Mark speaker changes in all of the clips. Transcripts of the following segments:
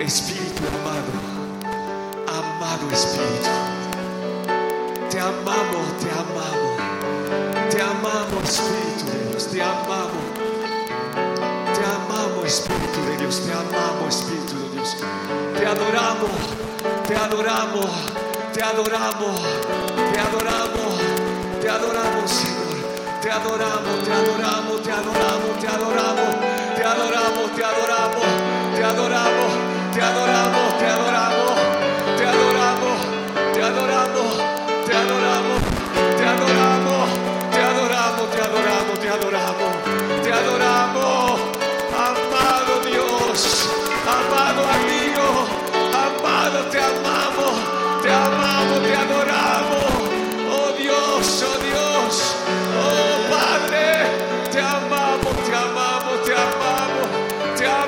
Speaker 1: Espíritu amado, amado Espíritu. Te amamos, te amamos, te amamos Espíritu de Dios, te amamos. Te amamos Espíritu de Dios, te amamos Espíritu de Dios. Te adoramos, te adoramos, te adoramos, te adoramos, te adoramos Señor. Te adoramos, te adoramos, te adoramos, te adoramos, te adoramos, te adoramos,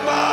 Speaker 1: Rabbi.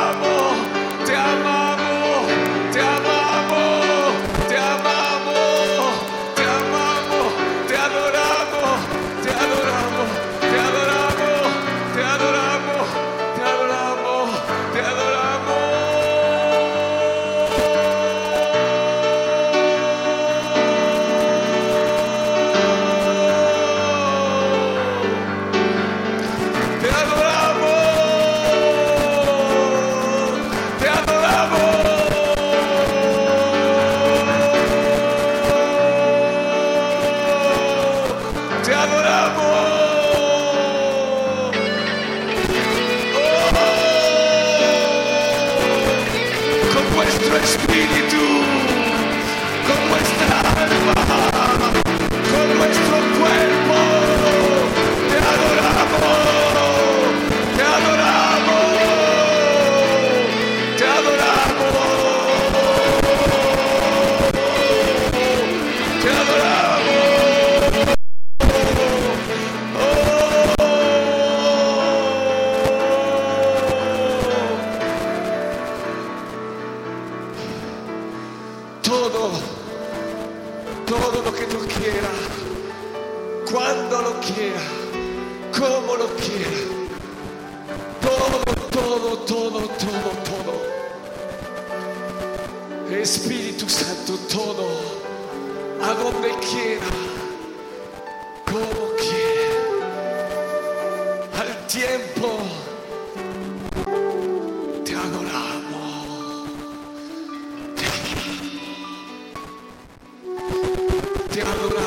Speaker 1: Espíritu, con vuestra alma, Todo, todo lo que tú quieras, cuando lo quieras, como lo quieras, todo, todo, todo, todo, todo. Espíritu Santo, todo, a donde quiera, como Jim Luna.